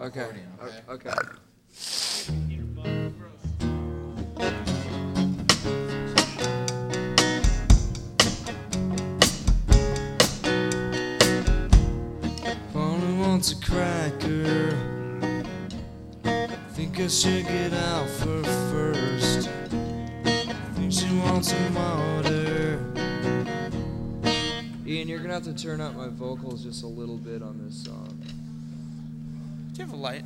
Okay. accordion, okay? Okay. Only wants a cracker. Think I should get out for first. Think she wants some water. Ian, you're gonna have to turn up my vocals just a little bit on this song. Do you have a light?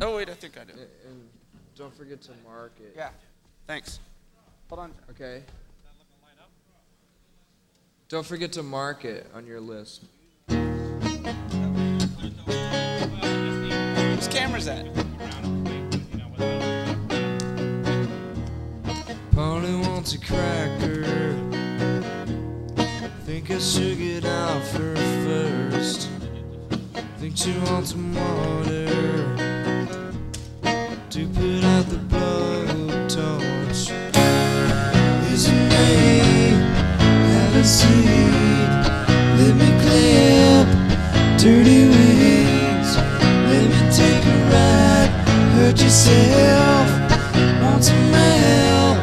Oh wait, I think I do. And, and don't forget to mark it. Yeah. Thanks. Hold on. Okay. Don't forget to mark it on your list. Whose camera's that? Polly wants a cracker. Think I should get Think she wants some water. To put out the blowtorch. Is it me? Have a seat. Let me clip dirty wings. Let me take a ride. Hurt yourself. Want some help?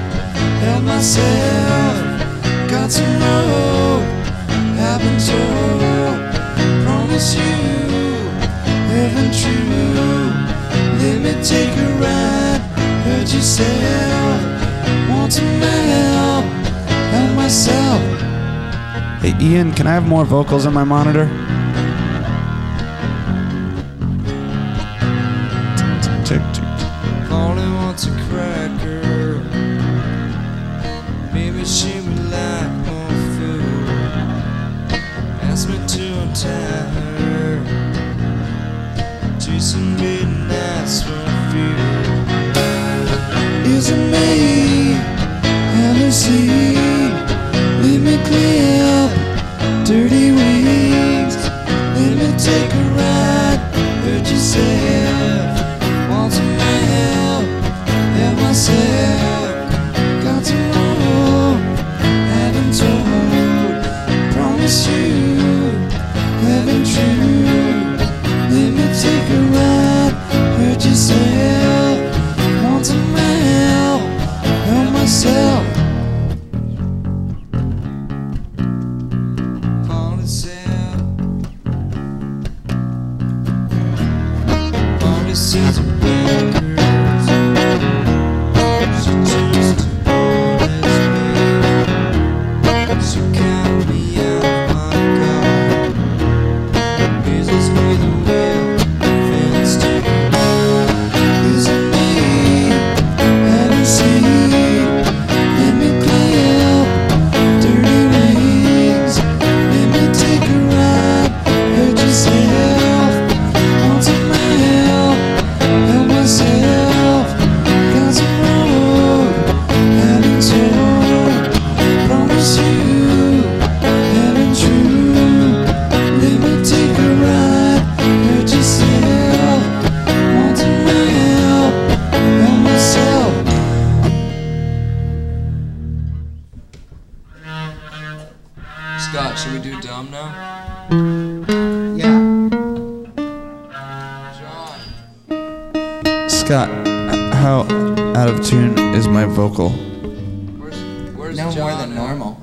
Help myself. Got some rope. Hey, Ian, can I have more vocals on my monitor? Tick, tick, Promise you. Should we do dumb now? Yeah. John, Scott, how out of tune is my vocal? where's where's No John more than at? normal.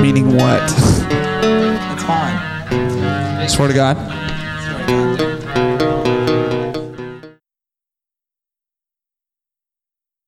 Meaning what? It's fine. Swear to God. Sorry about that.